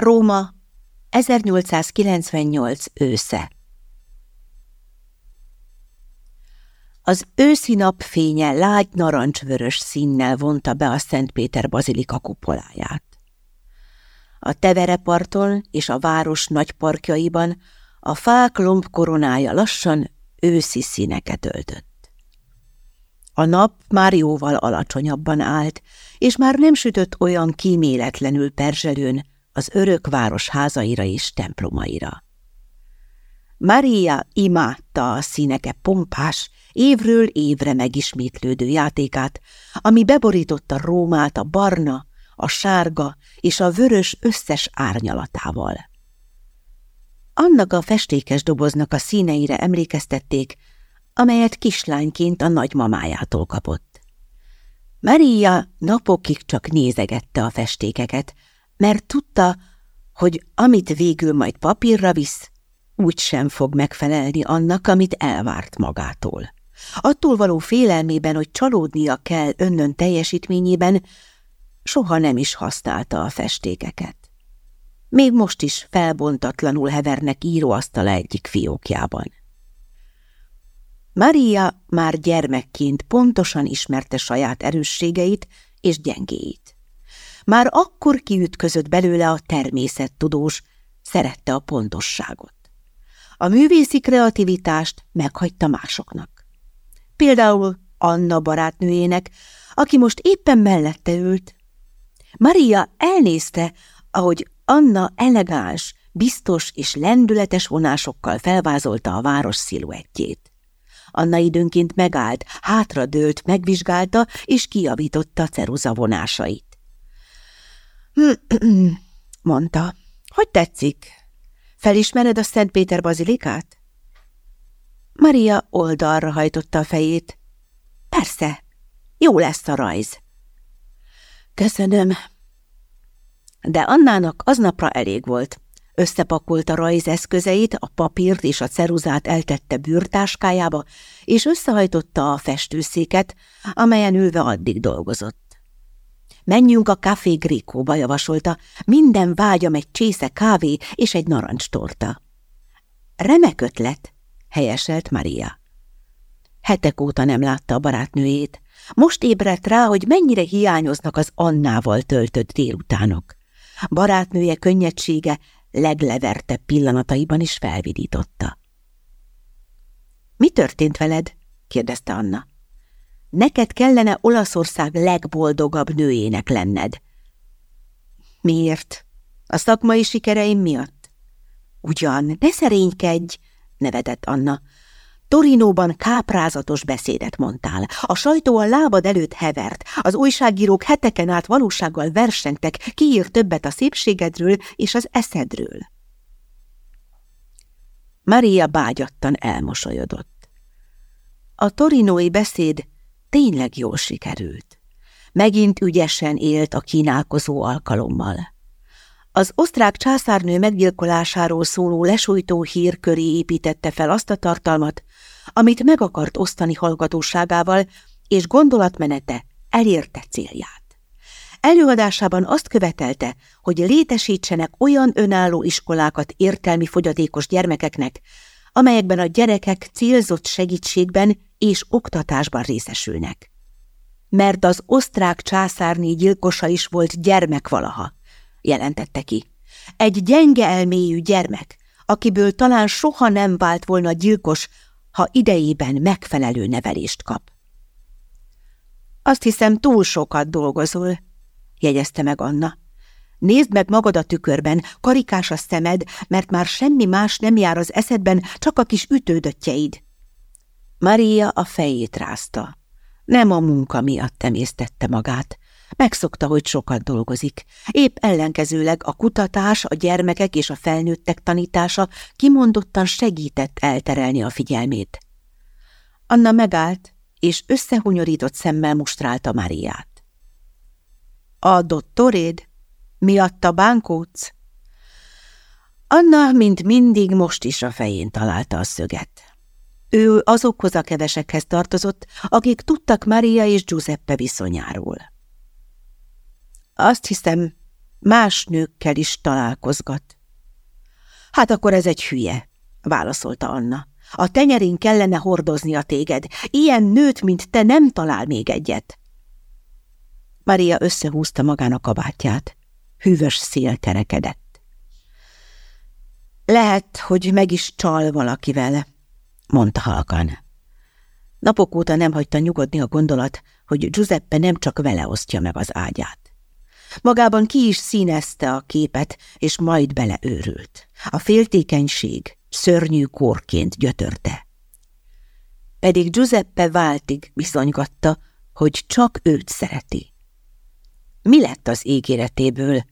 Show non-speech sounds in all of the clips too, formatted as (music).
Róma, 1898 ősze Az őszi napfénye lágy narancsvörös színnel vonta be a Szent Péter bazilika kupoláját. A tevereparton és a város nagy parkjaiban a fák lomb koronája lassan őszi színeket öltött. A nap már jóval alacsonyabban állt, és már nem sütött olyan kíméletlenül perzselőn az örök város házaira és templomaira. Maria imádta a színeke pompás, évről évre megismétlődő játékát, ami beborította Rómát a barna, a sárga és a vörös összes árnyalatával. Annak a festékes doboznak a színeire emlékeztették, amelyet kislányként a nagymamájától kapott. Maria napokig csak nézegette a festékeket, mert tudta, hogy amit végül majd papírra visz, úgy sem fog megfelelni annak, amit elvárt magától. Attól való félelmében, hogy csalódnia kell önnön teljesítményében, soha nem is használta a festékeket. Még most is felbontatlanul hevernek íróasztala egyik fiókjában. Maria már gyermekként pontosan ismerte saját erősségeit és gyengéit. Már akkor kiütközött belőle a természettudós, szerette a pontosságot. A művészi kreativitást meghagyta másoknak. Például Anna barátnőjének, aki most éppen mellette ült. Maria elnézte, ahogy Anna elegáns, biztos és lendületes vonásokkal felvázolta a város sziluettjét. Anna időnként megállt, hátradőlt, megvizsgálta és kiavította ceruza vonásait. (clears throat) mondta. Hogy tetszik? Felismered a Szent Péter bazilikát? Maria oldalra hajtotta a fejét. Persze, jó lesz a rajz. Köszönöm. De Annának aznapra elég volt. Összepakolta rajzeszközeit, a papírt és a ceruzát eltette bűrtáskájába, és összehajtotta a festőszéket, amelyen ülve addig dolgozott. Menjünk a Café Grékóba, javasolta. Minden vágyam egy csésze kávé és egy narancstorta. Remek ötlet, helyeselt Maria. Hetek óta nem látta a barátnőjét. Most ébredt rá, hogy mennyire hiányoznak az Annával töltött délutánok. Barátnője könnyedsége leglevertebb pillanataiban is felvidította. – Mi történt veled? – kérdezte Anna. Neked kellene Olaszország legboldogabb nőjének lenned. Miért? A szakmai sikereim miatt? Ugyan, ne szerénykedj, nevetett Anna. Torinóban káprázatos beszédet mondtál. A sajtó a lábad előtt hevert. Az újságírók heteken át valósággal versengtek, kiír többet a szépségedről és az eszedről. Maria bágyattan elmosolyodott. A torinói beszéd tényleg jól sikerült. Megint ügyesen élt a kínálkozó alkalommal. Az osztrák császárnő meggyilkolásáról szóló lesújtó hír köré építette fel azt a tartalmat, amit meg akart osztani hallgatóságával, és gondolatmenete elérte célját. Előadásában azt követelte, hogy létesítsenek olyan önálló iskolákat értelmi fogyatékos gyermekeknek, amelyekben a gyerekek célzott segítségben és oktatásban részesülnek. Mert az osztrák császárné gyilkosa is volt gyermek valaha, jelentette ki. Egy gyenge elmélyű gyermek, akiből talán soha nem vált volna gyilkos, ha idejében megfelelő nevelést kap. Azt hiszem, túl sokat dolgozol, jegyezte meg Anna. Nézd meg magad a tükörben, karikás a szemed, mert már semmi más nem jár az eszedben, csak a kis ütődöttjeid. Maria a fejét rázta. Nem a munka miatt temésztette magát. Megszokta, hogy sokat dolgozik. Épp ellenkezőleg a kutatás, a gyermekek és a felnőttek tanítása kimondottan segített elterelni a figyelmét. Anna megállt, és összehunyorított szemmel mustrálta Máriát. A dottoréd? Miatta bánkódsz? Anna, mint mindig, most is a fején találta a szöget. Ő azokhoz a kevesekhez tartozott, akik tudtak Maria és Giuseppe viszonyáról. Azt hiszem, Más nőkkel is találkozgat. Hát akkor ez egy hülye, válaszolta Anna. A tenyerén kellene hordozni a téged. Ilyen nőt, mint te nem talál még egyet. Maria összehúzta magán a kabátját. Hűvös szél kerekedett. Lehet, hogy meg is csal valakivel, mondta halkan. Napok óta nem hagyta nyugodni a gondolat, hogy Giuseppe nem csak vele osztja meg az ágyát. Magában ki is színezte a képet, és majd beleőrült. A féltékenység szörnyű korként gyötörte. Pedig Giuseppe váltig bizonygatta, hogy csak őt szereti. Mi lett az ígéretéből?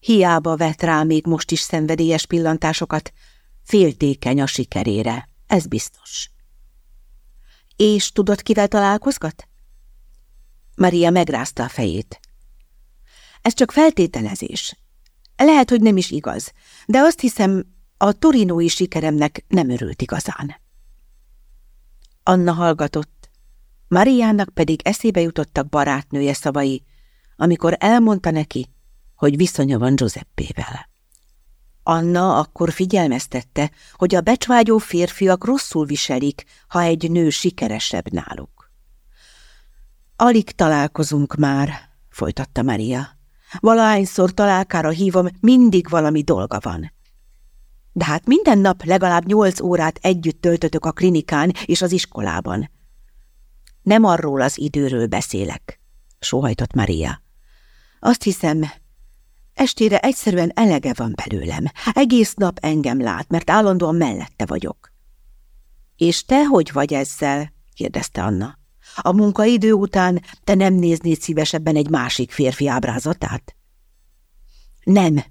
Hiába vett rá még most is szenvedélyes pillantásokat, féltékeny a sikerére, ez biztos. És tudod, kivel találkozgat? Maria megrázta a fejét. Ez csak feltételezés. Lehet, hogy nem is igaz, de azt hiszem, a torinói sikeremnek nem örült igazán. Anna hallgatott, Mariának pedig eszébe jutottak barátnője szavai, amikor elmondta neki, hogy viszonya van Giuseppével. Anna akkor figyelmeztette, hogy a becsvágyó férfiak rosszul viselik, ha egy nő sikeresebb náluk. Alig találkozunk már, folytatta Maria. Valahányszor találkára hívom, mindig valami dolga van. De hát minden nap legalább nyolc órát együtt töltötök a klinikán és az iskolában. Nem arról az időről beszélek, sóhajtott Maria. Azt hiszem, estére egyszerűen elege van belőlem. Egész nap engem lát, mert állandóan mellette vagyok. És te hogy vagy ezzel? kérdezte Anna. A munkaidő után te nem néznéd szívesebben egy másik férfi ábrázatát? Nem,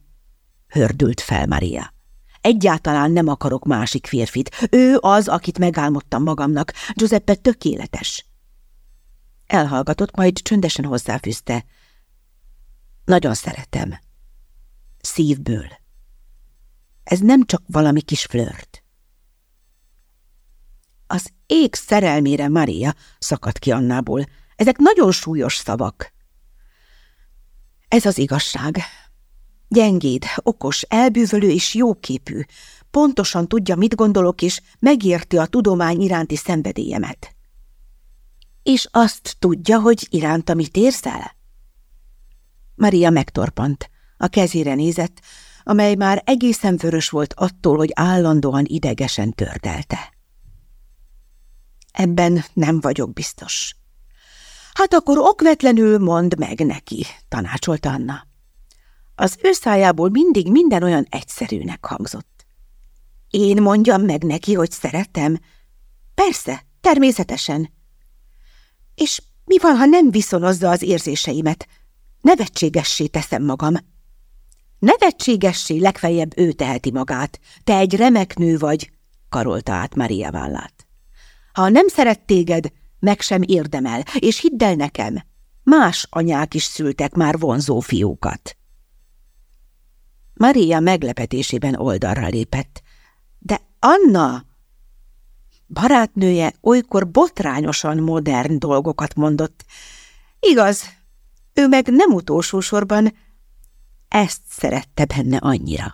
hördült fel Maria. Egyáltalán nem akarok másik férfit. Ő az, akit megálmodtam magamnak. Giuseppe tökéletes. Elhallgatott, majd csöndesen hozzáfűzte. Nagyon szeretem. Szívből. Ez nem csak valami kis flört. Az ég szerelmére, Maria, szakadt ki Annából. Ezek nagyon súlyos szavak. Ez az igazság. Gyengéd, okos, elbűvölő és jóképű. Pontosan tudja, mit gondolok, és megérti a tudomány iránti szenvedélyemet. És azt tudja, hogy iránta mit érzel? Maria megtorpant. A kezére nézett, amely már egészen vörös volt attól, hogy állandóan idegesen tördelte. Ebben nem vagyok biztos. Hát akkor okvetlenül mondd meg neki, tanácsolt Anna. Az ő szájából mindig minden olyan egyszerűnek hangzott. Én mondjam meg neki, hogy szeretem? Persze, természetesen. És mi van, ha nem viszonozza az érzéseimet? Nevetségessé teszem magam. Nevetségessé legfeljebb ő teheti magát. Te egy remek nő vagy, karolta át Maria vállát. Ha nem szeret téged, meg sem érdemel, és hidd el nekem, más anyák is szültek már vonzó fiúkat. Maria meglepetésében oldalra lépett. De Anna! Barátnője olykor botrányosan modern dolgokat mondott. Igaz, ő meg nem utolsó sorban ezt szerette benne annyira.